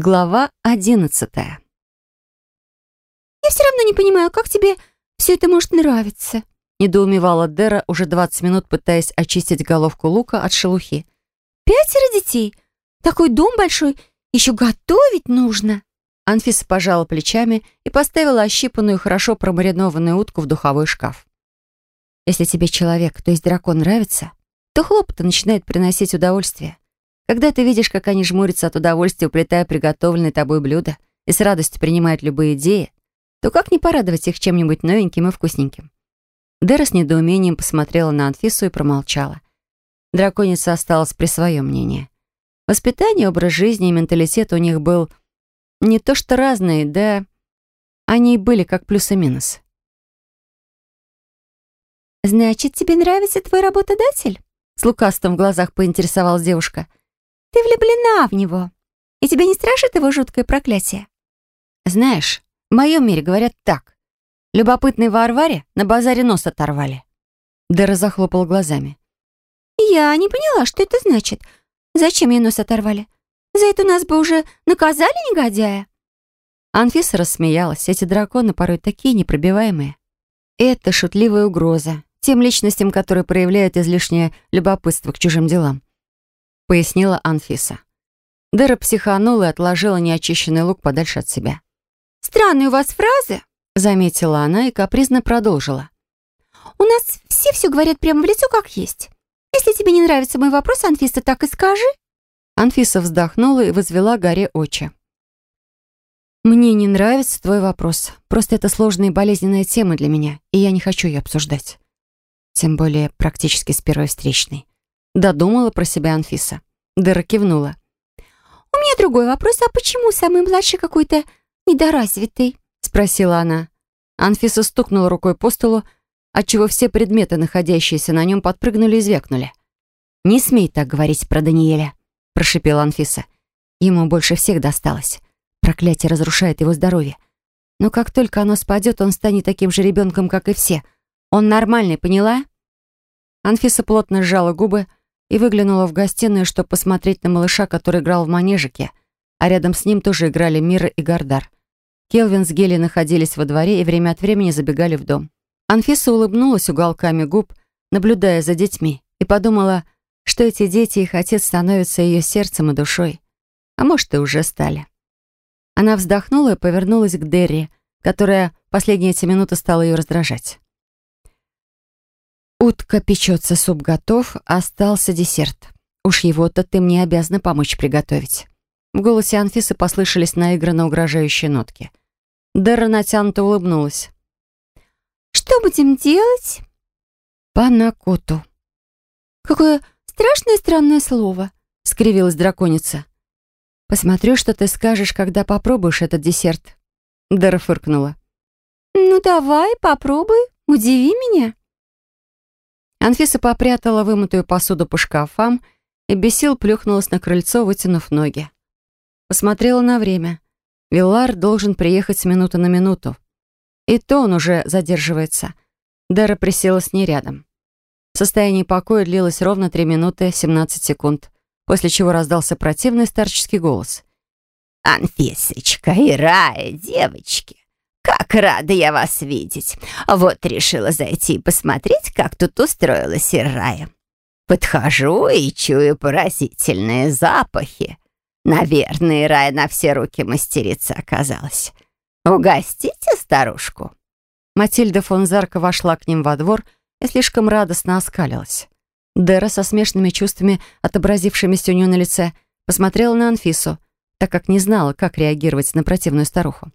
Глава одиннадцатая. «Я все равно не понимаю, как тебе все это может нравиться?» недоумевала Дера, уже 20 минут пытаясь очистить головку лука от шелухи. «Пятеро детей? Такой дом большой, еще готовить нужно!» Анфиса пожала плечами и поставила ощипанную, хорошо промаринованную утку в духовой шкаф. «Если тебе человек, то есть дракон, нравится, то хлопоты начинают приносить удовольствие. Когда ты видишь, как они жмурятся от удовольствия, уплетая приготовленное тобой блюдо, и с радостью принимают любые идеи, то как не порадовать их чем-нибудь новеньким и вкусненьким? Дэра с недоумением посмотрела на Анфису и промолчала. Драконица осталась при своем мнении. Воспитание, образ жизни и менталитет у них был не то что разные, да они и были как плюс и минус. «Значит, тебе нравится твой работодатель?» С лукастом в глазах поинтересовалась девушка. Ты влюблена в него. И тебя не страшит его жуткое проклятие? Знаешь, в моем мире говорят так. Любопытные Варваре на базаре нос оторвали. Дэра захлопал глазами. Я не поняла, что это значит. Зачем ей нос оторвали? За это нас бы уже наказали, негодяя? Анфиса рассмеялась. Эти драконы порой такие непробиваемые. Это шутливая угроза тем личностям, которые проявляют излишнее любопытство к чужим делам пояснила Анфиса. Дэра психанула и отложила неочищенный лук подальше от себя. «Странные у вас фразы», — заметила она и капризно продолжила. «У нас все все говорят прямо в лицо, как есть. Если тебе не нравится мой вопрос, Анфиса, так и скажи». Анфиса вздохнула и возвела горе очи. «Мне не нравится твой вопрос. Просто это сложная и болезненная тема для меня, и я не хочу ее обсуждать. Тем более практически с первой встречной. Додумала про себя Анфиса. Дыра кивнула. «У меня другой вопрос. А почему самый младший какой-то недоразвитый?» Спросила она. Анфиса стукнула рукой по столу, отчего все предметы, находящиеся на нем, подпрыгнули и звякнули. «Не смей так говорить про Даниэля», — прошипела Анфиса. Ему больше всех досталось. Проклятие разрушает его здоровье. Но как только оно спадет, он станет таким же ребенком, как и все. Он нормальный, поняла? Анфиса плотно сжала губы, и выглянула в гостиную, чтобы посмотреть на малыша, который играл в манежике, а рядом с ним тоже играли Мира и Гардар. Келвин с Гели находились во дворе и время от времени забегали в дом. Анфиса улыбнулась уголками губ, наблюдая за детьми, и подумала, что эти дети и их отец становятся ее сердцем и душой. А может, и уже стали. Она вздохнула и повернулась к Дерри, которая последние эти минуты стала ее раздражать. Утка печется, суп готов, остался десерт. Уж его-то ты мне обязана помочь приготовить. В голосе Анфисы послышались наигранно угрожающие нотки. Дерра натянуто улыбнулась. «Что будем делать?» «Панакоту». «Какое страшное странное слово», — скривилась драконица. «Посмотрю, что ты скажешь, когда попробуешь этот десерт». Дерра фыркнула. «Ну давай, попробуй, удиви меня». Анфиса попрятала вымытую посуду по шкафам и без сил плюхнулась на крыльцо, вытянув ноги. Посмотрела на время. Виллар должен приехать с минуты на минуту. И то он уже задерживается. Дара присела с ней рядом. Состояние покоя длилось ровно 3 минуты 17 секунд, после чего раздался противный старческий голос. «Анфисочка и Рая, девочки, как рада я вас видеть. Вот решила зайти и посмотреть, как тут устроилась Ирая. Подхожу и чую поразительные запахи. Наверное, Ирая на все руки мастерица оказалась. Угостите старушку». Матильда фон Зарка вошла к ним во двор и слишком радостно оскалилась. Дера со смешанными чувствами, отобразившимися у нее на лице, посмотрела на Анфису, так как не знала, как реагировать на противную старуху.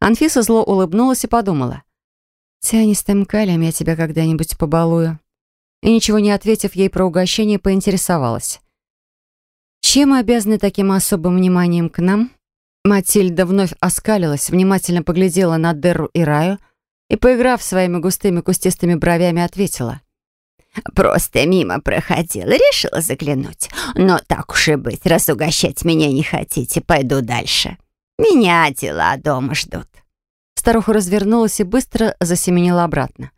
Анфиса зло улыбнулась и подумала. «Тяни с тем калием, я тебя когда-нибудь побалую». И ничего не ответив ей про угощение, поинтересовалась. «Чем обязаны таким особым вниманием к нам?» Матильда вновь оскалилась, внимательно поглядела на Дерру и Раю и, поиграв своими густыми кустистыми бровями, ответила. «Просто мимо проходила, решила заглянуть. Но так уж и быть, раз угощать меня не хотите, пойду дальше. Меня дела дома ждут». Старуха развернулась и быстро засеменила обратно.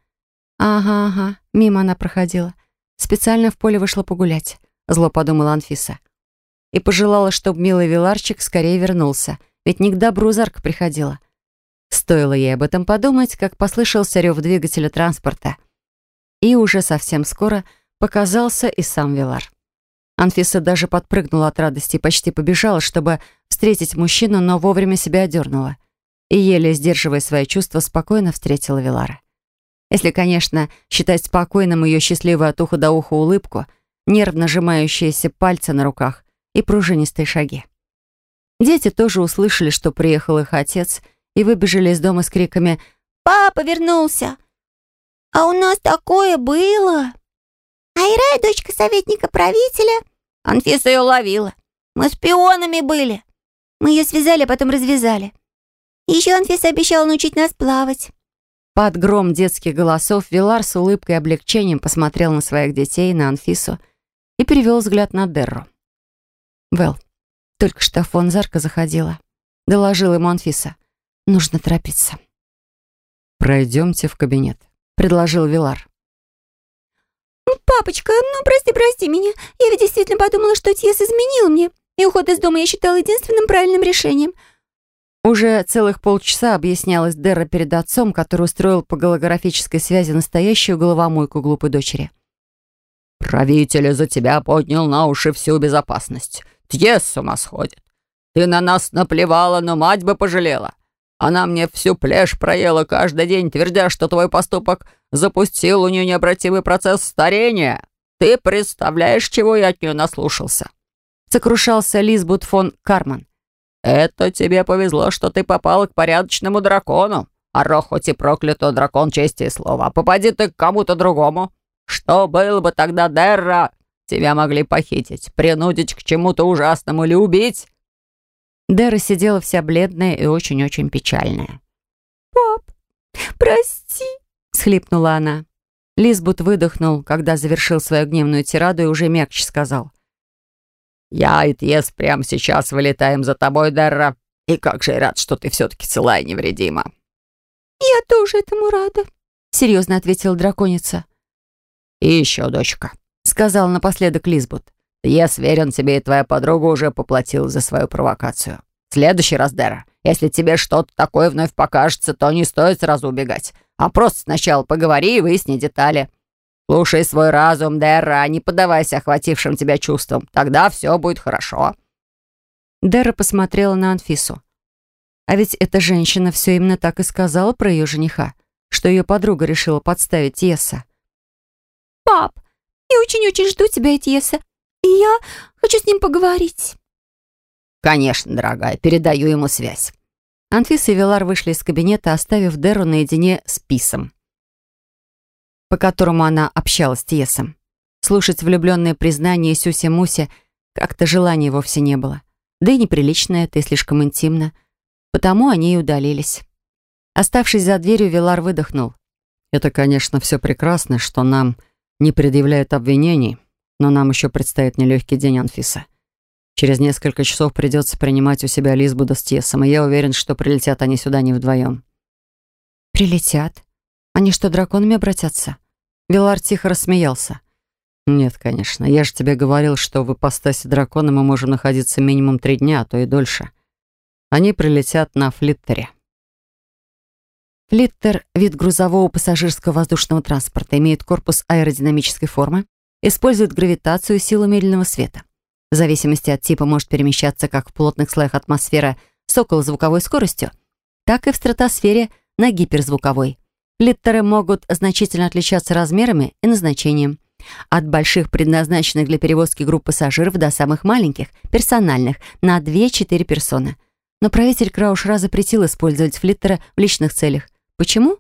«Ага, ага, мимо она проходила. Специально в поле вышла погулять», — зло подумала Анфиса. и пожелала, чтобы милый Виларчик скорее вернулся, ведь не к добру Зарка приходила. Стоило ей об этом подумать, как послышался рев двигателя транспорта. И уже совсем скоро показался и сам Вилар. Анфиса даже подпрыгнула от радости и почти побежала, чтобы встретить мужчину, но вовремя себя одернула. И, еле сдерживая свои чувства, спокойно встретила Вилара. Если, конечно, считать спокойным ее счастливую от уха до уха улыбку, нервно сжимающиеся пальцы на руках и пружинистые шаги. Дети тоже услышали, что приехал их отец, и выбежали из дома с криками «Папа вернулся!» «А у нас такое было!» «А Ирая дочка советника правителя?» Анфиса ее ловила. «Мы с пионами были!» Мы ее связали, а потом развязали. Еще Анфиса обещала научить нас плавать. Под гром детских голосов Вилар с улыбкой и облегчением посмотрел на своих детей, на Анфису и перевел взгляд на Дерру. «Вэл, только что фон Зарка заходила», — доложила ему Анфиса. «Нужно торопиться». «Пройдемте в кабинет», — предложил Вилар. «Папочка, ну прости, прости меня. Я ведь действительно подумала, что отец изменил мне, и уход из дома я считала единственным правильным решением. Уже целых полчаса объяснялась Дерра перед отцом, который устроил по голографической связи настоящую головомойку глупой дочери. «Правитель за тебя поднял на уши всю безопасность. Тьес с ума сходит. Ты на нас наплевала, но мать бы пожалела. Она мне всю плешь проела каждый день, твердя, что твой поступок запустил у нее необратимый процесс старения. Ты представляешь, чего я от нее наслушался?» Сокрушался Лизбут фон Карман. «Это тебе повезло, что ты попал к порядочному дракону. А Рох хоть и проклятый дракон чести и слова. Попади ты к кому-то другому. Что было бы тогда, Дерра? Тебя могли похитить, принудить к чему-то ужасному или убить?» Дерра сидела вся бледная и очень-очень печальная. «Пап, прости!» — схлипнула она. Лизбут выдохнул, когда завершил свою гневную тираду и уже мягче сказал — «Я и Тьес прямо сейчас вылетаем за тобой, Дерра. И как же я рад, что ты все-таки цела и невредима». «Я тоже этому рада», — серьезно ответила драконица. «И еще, дочка», — сказал напоследок Лизбут. «Тьес верен тебе, и твоя подруга уже поплатила за свою провокацию. В следующий раз, Дерра, если тебе что-то такое вновь покажется, то не стоит сразу убегать, а просто сначала поговори и выясни детали». Слушай свой разум, Дерра, не поддавайся охватившим тебя чувствам. Тогда все будет хорошо». Дерра посмотрела на Анфису. А ведь эта женщина все именно так и сказала про ее жениха, что ее подруга решила подставить Еса. «Пап, я очень-очень жду тебя, Этьеса, и я хочу с ним поговорить». «Конечно, дорогая, передаю ему связь». Анфиса и Вилар вышли из кабинета, оставив Деру наедине с Писом по которому она общалась с Тьесом. Слушать влюбленное признание Сюси-Муси как-то желания вовсе не было. Да и неприлично это, и слишком интимно. Потому они и удалились. Оставшись за дверью, Вилар выдохнул. «Это, конечно, все прекрасно, что нам не предъявляют обвинений, но нам еще предстоит нелегкий день, Анфиса. Через несколько часов придется принимать у себя Лизбуда с Тьесом, и я уверен, что прилетят они сюда не вдвоем». «Прилетят? Они что, драконами обратятся?» Вилар тихо рассмеялся. «Нет, конечно. Я же тебе говорил, что в ипостаси дракона мы можем находиться минимум три дня, а то и дольше. Они прилетят на флиттере». Флиттер — вид грузового пассажирского воздушного транспорта, имеет корпус аэродинамической формы, использует гравитацию и силу медленного света. В зависимости от типа может перемещаться как в плотных слоях атмосферы с околозвуковой скоростью, так и в стратосфере на гиперзвуковой. Литтеры могут значительно отличаться размерами и назначением. От больших, предназначенных для перевозки групп пассажиров, до самых маленьких, персональных, на 2-4 персоны. Но правитель Краушра запретил использовать флиттеры в личных целях. Почему?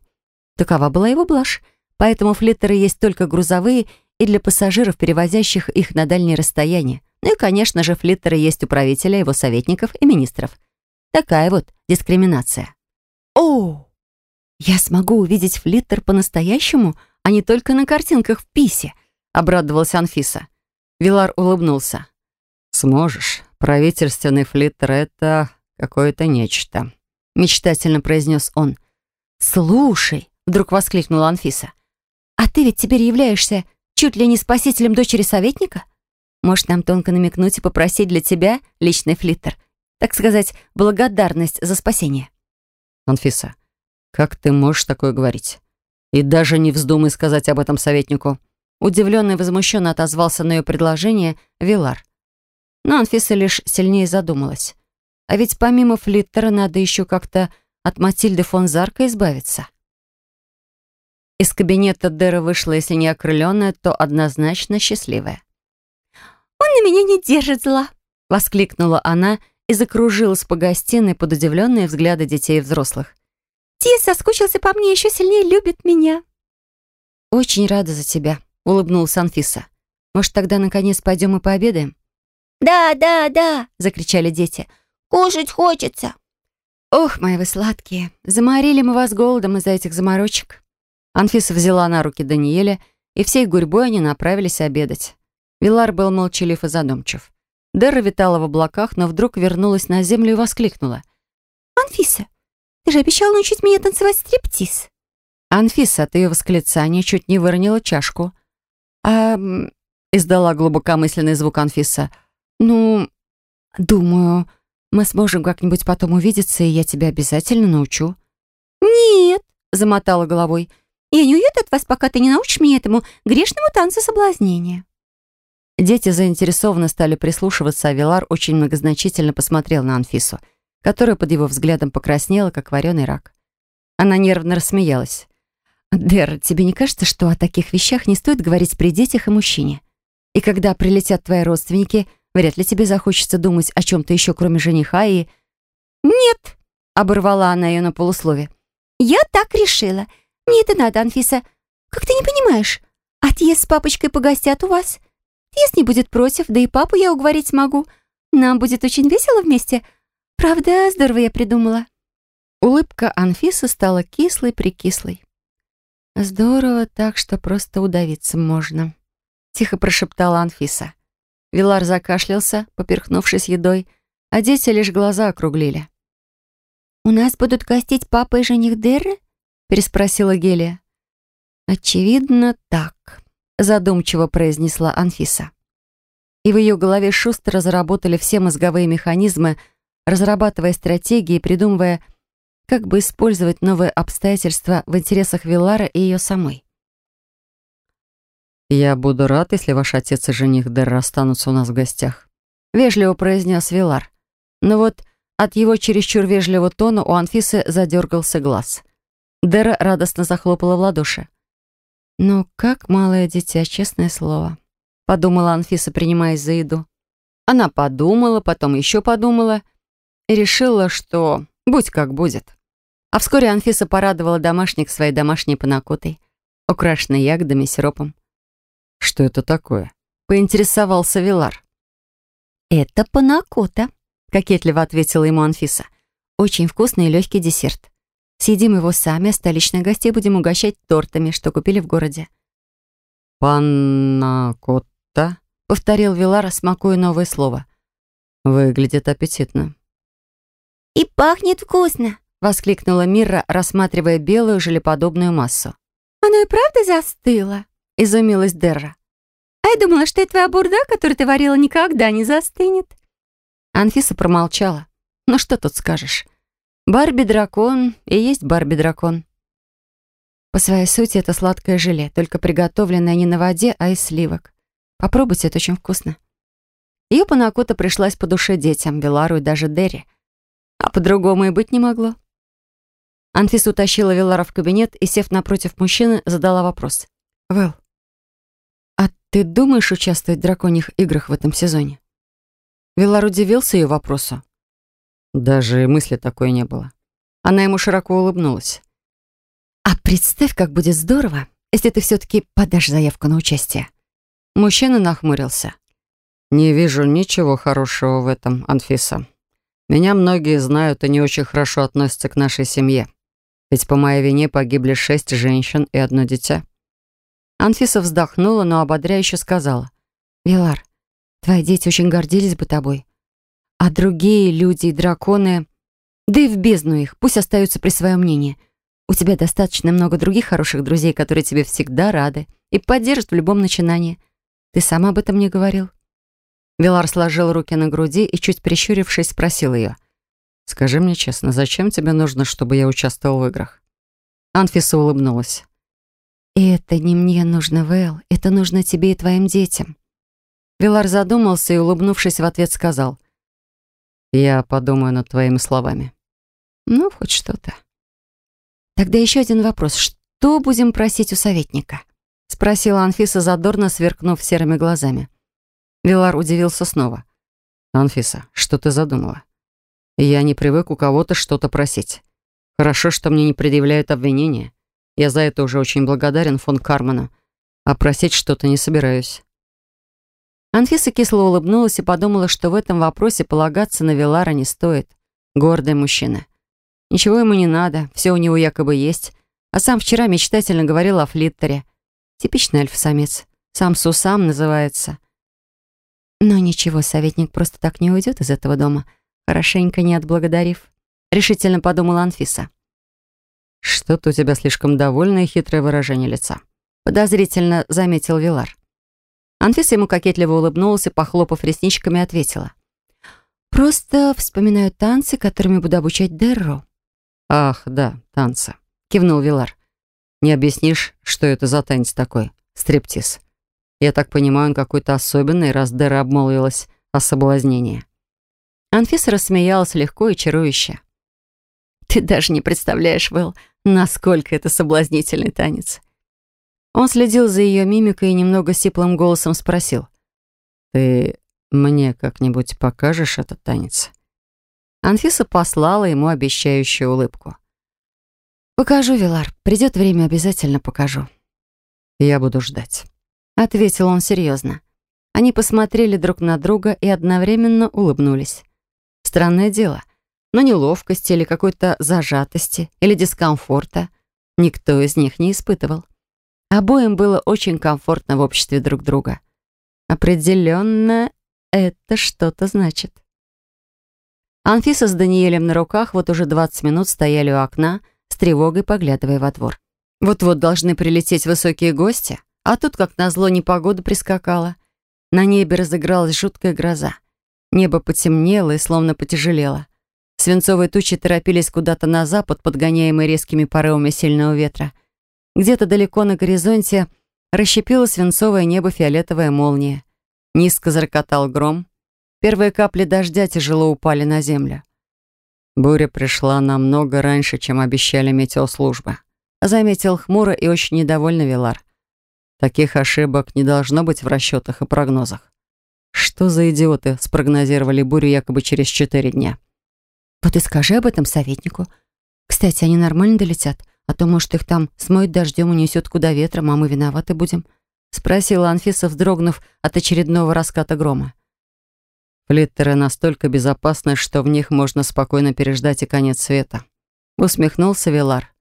Такова была его блажь. Поэтому флиттеры есть только грузовые и для пассажиров, перевозящих их на дальние расстояния. Ну и, конечно же, флиттеры есть у правителя, его советников и министров. Такая вот дискриминация. О! «Я смогу увидеть флиттер по-настоящему, а не только на картинках в писе», — обрадовалась Анфиса. Вилар улыбнулся. «Сможешь. Правительственный флиттер — это какое-то нечто», — мечтательно произнес он. «Слушай», — вдруг воскликнула Анфиса, «а ты ведь теперь являешься чуть ли не спасителем дочери советника? Может, нам тонко намекнуть и попросить для тебя личный флиттер? Так сказать, благодарность за спасение. Анфиса, как ты можешь такое говорить? И даже не вздумай сказать об этом советнику. Удивленно и возмущенно отозвался на ее предложение Вилар. Но Анфиса лишь сильнее задумалась. А ведь помимо флиттера надо еще как-то от Матильды фон Зарка избавиться. Из кабинета Дера вышла, если не окрыленная, то однозначно счастливая. «Он на меня не держит зла!» — воскликнула она и закружилась по гостиной под удивленные взгляды детей и взрослых. «Тис соскучился по мне, еще сильнее любит меня!» «Очень рада за тебя», — улыбнулась Анфиса. «Может, тогда, наконец, пойдем и пообедаем?» «Да, да, да!» — закричали дети. «Кушать хочется!» «Ох, мои вы сладкие! Заморили мы вас голодом из-за этих заморочек!» Анфиса взяла на руки Даниэля, и всей гурьбой они направились обедать. Вилар был молчалив и задумчив. Дерра витала в облаках, но вдруг вернулась на землю и воскликнула. «Анфиса, ты же обещала научить меня танцевать стриптиз!» Анфиса от ее восклицания чуть не выронила чашку. «А...» — издала глубокомысленный звук Анфиса. «Ну, думаю, мы сможем как-нибудь потом увидеться, и я тебя обязательно научу». «Нет», — замотала головой, — я не уеду от вас, пока ты не научишь меня этому грешному танцу соблазнения». Дети заинтересованно стали прислушиваться, а Вилар очень многозначительно посмотрел на Анфису, которая под его взглядом покраснела, как вареный рак. Она нервно рассмеялась. «Дэр, тебе не кажется, что о таких вещах не стоит говорить при детях и мужчине? И когда прилетят твои родственники, вряд ли тебе захочется думать о чем-то еще, кроме жениха и...» «Нет!» — оборвала она ее на полуслове. «Я так решила. Мне это надо, Анфиса. Как ты не понимаешь? Отъезд с папочкой погостят у вас. Отъезд не будет против, да и папу я уговорить смогу. Нам будет очень весело вместе. Правда, здорово я придумала». Улыбка Анфисы стала кислой-прикислой. «Здорово так, что просто удавиться можно», — тихо прошептала Анфиса. Вилар закашлялся, поперхнувшись едой, а дети лишь глаза округлили. «У нас будут гостить папа и жених Дерры?» переспросила Гелия. «Очевидно, так», — задумчиво произнесла Анфиса. И в ее голове шустро заработали все мозговые механизмы, разрабатывая стратегии и придумывая, как бы использовать новые обстоятельства в интересах Вилара и ее самой. «Я буду рад, если ваш отец и жених Дерра останутся у нас в гостях», — вежливо произнес Вилар. Но вот от его чересчур вежливого тона у Анфисы задергался глаз — Дера радостно захлопала в ладоши. «Ну, как малое дитя, честное слово», — подумала Анфиса, принимаясь за еду. Она подумала, потом еще подумала решила, что будь как будет. А вскоре Анфиса порадовала домашних своей домашней панакотой, украшенной ягодами и сиропом. «Что это такое?» — поинтересовался Вилар. «Это панакота», — кокетливо ответила ему Анфиса. «Очень вкусный и легкий десерт. Съедим его сами, а столичных гостей будем угощать тортами, что купили в городе». «Панна-котта?» — повторил Вилар, смакуя новое слово. «Выглядит аппетитно». «И пахнет вкусно!» — воскликнула Мира, рассматривая белую желеподобную массу. «Оно и правда застыло?» — изумилась Дерра. «А я думала, что и твоя бурда, которую ты варила, никогда не застынет». Анфиса промолчала. «Ну что тут скажешь? Барби-дракон и есть Барби-дракон. По своей сути, это сладкое желе, только приготовленное не на воде, а из сливок. Попробуйте, это очень вкусно. Ее панакота пришлась по душе детям, Вилару и даже Дерри. А по-другому и быть не могло. Анфиса утащила Вилара в кабинет и, сев напротив мужчины, задала вопрос. «Вэл, а ты думаешь участвовать в драконьих играх в этом сезоне?» Вилар удивился ее вопросу. Даже мысли такой не было. Она ему широко улыбнулась. «А представь, как будет здорово, если ты все-таки подашь заявку на участие». Мужчина нахмурился. «Не вижу ничего хорошего в этом, Анфиса. Меня многие знают и не очень хорошо относятся к нашей семье. Ведь по моей вине погибли шесть женщин и одно дитя». Анфиса вздохнула, но ободряюще сказала. «Вилар, твои дети очень гордились бы тобой. А другие люди и драконы... Да и в бездну их, пусть остаются при своем мнении. У тебя достаточно много других хороших друзей, которые тебе всегда рады и поддержат в любом начинании. Ты сам об этом не говорил. Вилар сложил руки на груди и, чуть прищурившись, спросил ее. «Скажи мне честно, зачем тебе нужно, чтобы я участвовал в играх?» Анфиса улыбнулась. «Это не мне нужно, Вэл. Это нужно тебе и твоим детям». Вилар задумался и, улыбнувшись в ответ, сказал. «Я подумаю над твоими словами». «Ну, хоть что-то». «Тогда еще один вопрос. Что будем просить у советника?» Спросила Анфиса задорно, сверкнув серыми глазами. Вилар удивился снова. «Анфиса, что ты задумала? Я не привык у кого-то что-то просить. Хорошо, что мне не предъявляют обвинения. Я за это уже очень благодарен фон Карману. А просить что-то не собираюсь». Анфиса кисло улыбнулась и подумала, что в этом вопросе полагаться на Вилара не стоит. Гордый мужчина. Ничего ему не надо, все у него якобы есть. А сам вчера мечтательно говорил о Флиттере. Типичный альфа-самец. Сам Сусам называется. Но ничего, советник просто так не уйдет из этого дома, хорошенько не отблагодарив. Решительно подумала Анфиса. «Что-то у тебя слишком довольное и хитрое выражение лица», подозрительно заметил Вилар. Анфиса ему кокетливо улыбнулась и, похлопав ресничками, ответила. «Просто вспоминаю танцы, которыми буду обучать Дерро». «Ах, да, танцы», — кивнул Вилар. «Не объяснишь, что это за танец такой? Стриптиз. Я так понимаю, он какой-то особенный, раз Дера обмолвилась о соблазнении». Анфиса рассмеялась легко и чарующе. «Ты даже не представляешь, Вэл, насколько это соблазнительный танец. Он следил за ее мимикой и немного сиплым голосом спросил. «Ты мне как-нибудь покажешь этот танец?» Анфиса послала ему обещающую улыбку. «Покажу, Вилар. Придет время, обязательно покажу». «Я буду ждать», — ответил он серьезно. Они посмотрели друг на друга и одновременно улыбнулись. Странное дело — но неловкости или какой-то зажатости или дискомфорта никто из них не испытывал. Обоим было очень комфортно в обществе друг друга. Определенно, это что-то значит. Анфиса с Даниэлем на руках вот уже 20 минут стояли у окна, с тревогой поглядывая во двор. Вот-вот должны прилететь высокие гости, а тут, как назло, непогода прискакала. На небе разыгралась жуткая гроза. Небо потемнело и словно потяжелело. Свинцовые тучи торопились куда-то на запад, подгоняемые резкими порывами сильного ветра. Где-то далеко на горизонте расщепило свинцовое небо фиолетовая молния. Низко зарокотал гром. Первые капли дождя тяжело упали на землю. «Буря пришла намного раньше, чем обещали метеослужбы», заметил хмуро и очень недовольно Вилар. «Таких ошибок не должно быть в расчетах и прогнозах. Что за идиоты спрогнозировали бурю якобы через четыре дня?» Вот и скажи об этом советнику. Кстати, они нормально долетят, а то, может, их там смоет дождем и несет куда ветром, а мы виноваты будем?» Спросила Анфиса, вздрогнув от очередного раската грома. «Флиттеры настолько безопасны, что в них можно спокойно переждать и конец света», — усмехнулся Вилар.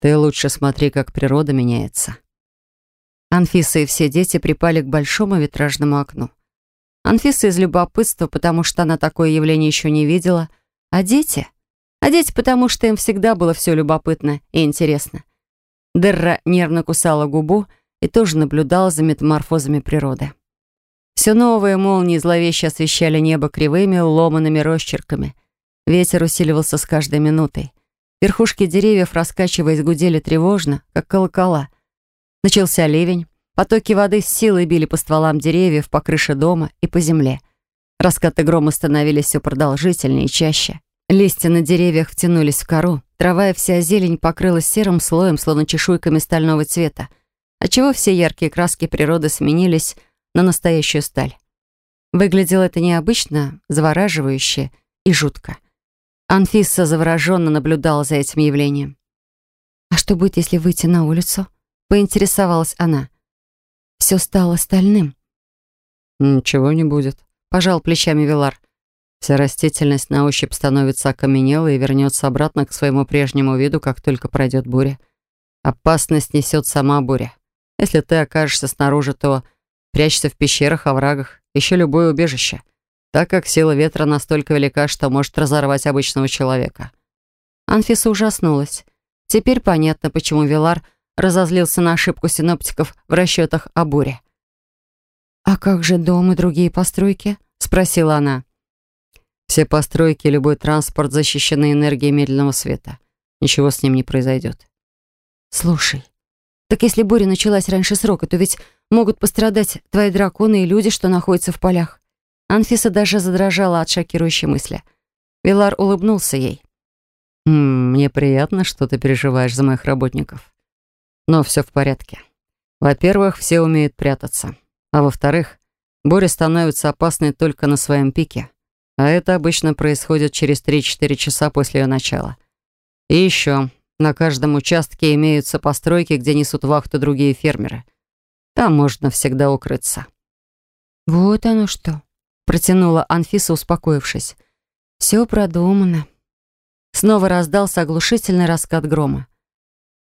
«Ты лучше смотри, как природа меняется». Анфиса и все дети припали к большому витражному окну. Анфиса из любопытства, потому что она такое явление еще не видела, а дети? А дети потому, что им всегда было все любопытно и интересно. Дерра нервно кусала губу и тоже наблюдала за метаморфозами природы. Все новые молнии зловеще освещали небо кривыми, ломанными росчерками. Ветер усиливался с каждой минутой. Верхушки деревьев, раскачиваясь, гудели тревожно, как колокола. Начался ливень. Потоки воды с силой били по стволам деревьев, по крыше дома и по земле. Раскаты грома становились все продолжительнее и чаще. Листья на деревьях втянулись в кору, трава и вся зелень покрылась серым слоем, словно чешуйками стального цвета, отчего все яркие краски природы сменились на настоящую сталь. Выглядело это необычно, завораживающе и жутко. Анфиса завороженно наблюдала за этим явлением. «А что будет, если выйти на улицу?» — поинтересовалась она. «Все стало стальным». «Ничего не будет», пожал плечами Вилар. Вся растительность на ощупь становится окаменелой и вернется обратно к своему прежнему виду, как только пройдет буря. Опасность несет сама буря. Если ты окажешься снаружи, то прячься в пещерах, оврагах, еще любое убежище, так как сила ветра настолько велика, что может разорвать обычного человека. Анфиса ужаснулась. Теперь понятно, почему Вилар разозлился на ошибку синоптиков в расчетах о буре. «А как же дом и другие постройки?» — спросила она. «Все постройки и любой транспорт защищены энергией медленного света. Ничего с ним не произойдет». «Слушай, так если буря началась раньше срока, то ведь могут пострадать твои драконы и люди, что находятся в полях». Анфиса даже задрожала от шокирующей мысли. Вилар улыбнулся ей. «М -м, «Мне приятно, что ты переживаешь за моих работников. Но все в порядке. Во-первых, все умеют прятаться. А во-вторых, буря становится опасной только на своем пике. А это обычно происходит через 3-4 часа после ее начала. И еще, на каждом участке имеются постройки, где несут вахту другие фермеры. Там можно всегда укрыться. «Вот оно что», — протянула Анфиса, успокоившись. «Все продумано». Снова раздался оглушительный раскат грома.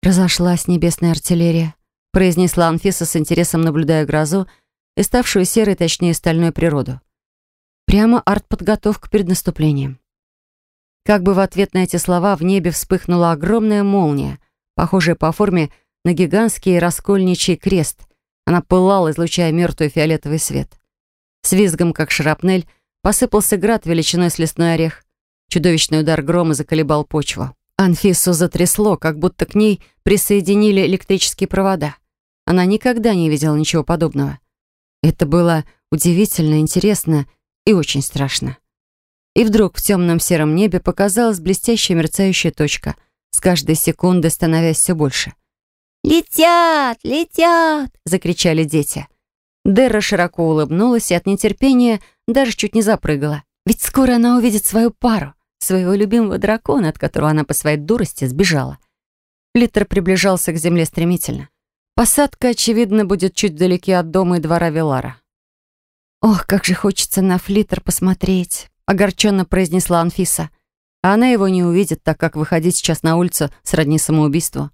Разошлась небесная артиллерия произнесла Анфиса с интересом, наблюдая грозу и ставшую серой, точнее, стальной природу. Прямо артподготовка перед наступлением. Как бы в ответ на эти слова в небе вспыхнула огромная молния, похожая по форме на гигантский раскольничий крест. Она пылала, излучая мертвый фиолетовый свет. С визгом, как шрапнель, посыпался град величиной с лесной орех. Чудовищный удар грома заколебал почву. Анфису затрясло, как будто к ней присоединили электрические провода. Она никогда не видела ничего подобного. Это было удивительно, интересно и очень страшно. И вдруг в темном сером небе показалась блестящая мерцающая точка, с каждой секунды становясь все больше. «Летят! Летят!» — закричали дети. Дерра широко улыбнулась и от нетерпения даже чуть не запрыгала. Ведь скоро она увидит свою пару своего любимого дракона, от которого она по своей дурости сбежала. Флиттер приближался к земле стремительно. Посадка, очевидно, будет чуть вдалеке от дома и двора Вилара. «Ох, как же хочется на флиттер посмотреть», — огорченно произнесла Анфиса. А она его не увидит, так как выходить сейчас на улицу сродни самоубийству.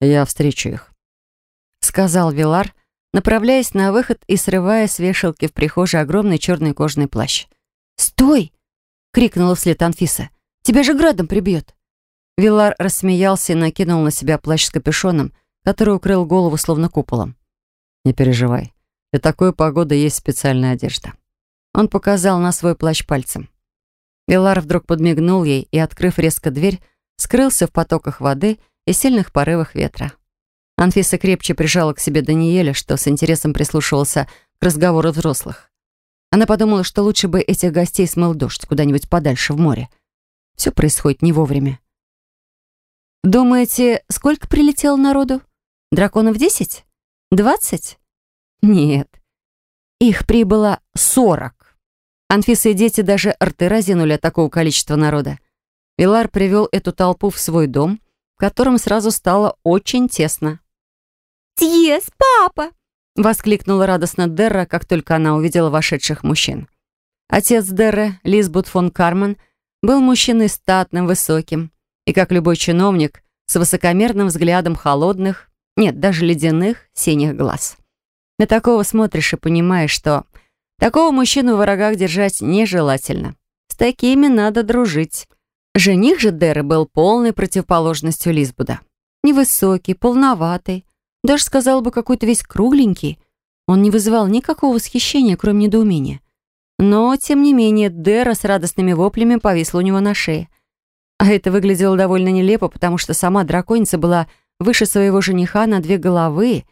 «Я встречу их», — сказал Вилар, направляясь на выход и срывая с вешалки в прихожей огромный черный кожаный плащ. «Стой!» — крикнула вслед Анфиса. «Тебя же градом прибьет!» Вилар рассмеялся и накинул на себя плащ с капюшоном, который укрыл голову словно куполом. «Не переживай. Для такой погоды есть специальная одежда». Он показал на свой плащ пальцем. Вилар вдруг подмигнул ей и, открыв резко дверь, скрылся в потоках воды и сильных порывах ветра. Анфиса крепче прижала к себе Даниэля, что с интересом прислушивался к разговору взрослых. Она подумала, что лучше бы этих гостей смыл дождь куда-нибудь подальше в море. Все происходит не вовремя. Думаете, сколько прилетело народу? Драконов десять? Двадцать? Нет. Их прибыло сорок. Анфиса и дети даже рты разинули от такого количества народа. Вилар привел эту толпу в свой дом, в котором сразу стало очень тесно. «Тьес, папа!» — воскликнула радостно Дерра, как только она увидела вошедших мужчин. Отец Дерры, Лизбут фон Карман, был мужчиной статным, высоким, и, как любой чиновник, с высокомерным взглядом холодных, нет, даже ледяных, синих глаз. На такого смотришь и понимаешь, что такого мужчину в врагах держать нежелательно. С такими надо дружить. Жених же Дерры был полной противоположностью Лизбуда. Невысокий, полноватый, даже сказал бы, какой-то весь кругленький. Он не вызывал никакого восхищения, кроме недоумения. Но, тем не менее, Дера с радостными воплями повисла у него на шее. А это выглядело довольно нелепо, потому что сама драконица была выше своего жениха на две головы,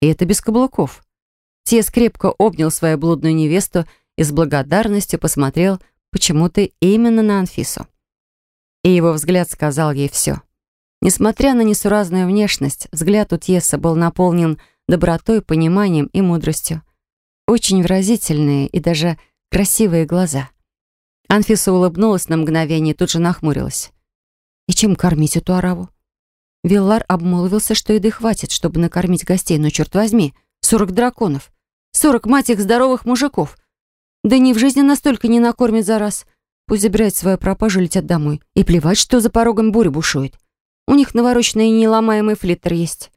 и это без каблуков. Тес крепко обнял свою блудную невесту и с благодарностью посмотрел почему-то именно на Анфису. И его взгляд сказал ей все. Несмотря на несуразную внешность, взгляд у Тьеса был наполнен добротой, пониманием и мудростью. Очень выразительные и даже красивые глаза. Анфиса улыбнулась на мгновение и тут же нахмурилась. «И чем кормить эту ораву?» Виллар обмолвился, что еды хватит, чтобы накормить гостей, но, черт возьми, сорок драконов, сорок, мать их, здоровых мужиков. Да ни в жизни настолько не накормит за раз. Пусть забирают свою пропажу и летят домой. И плевать, что за порогом буря бушует. У них навороченный и неломаемый флиттер есть.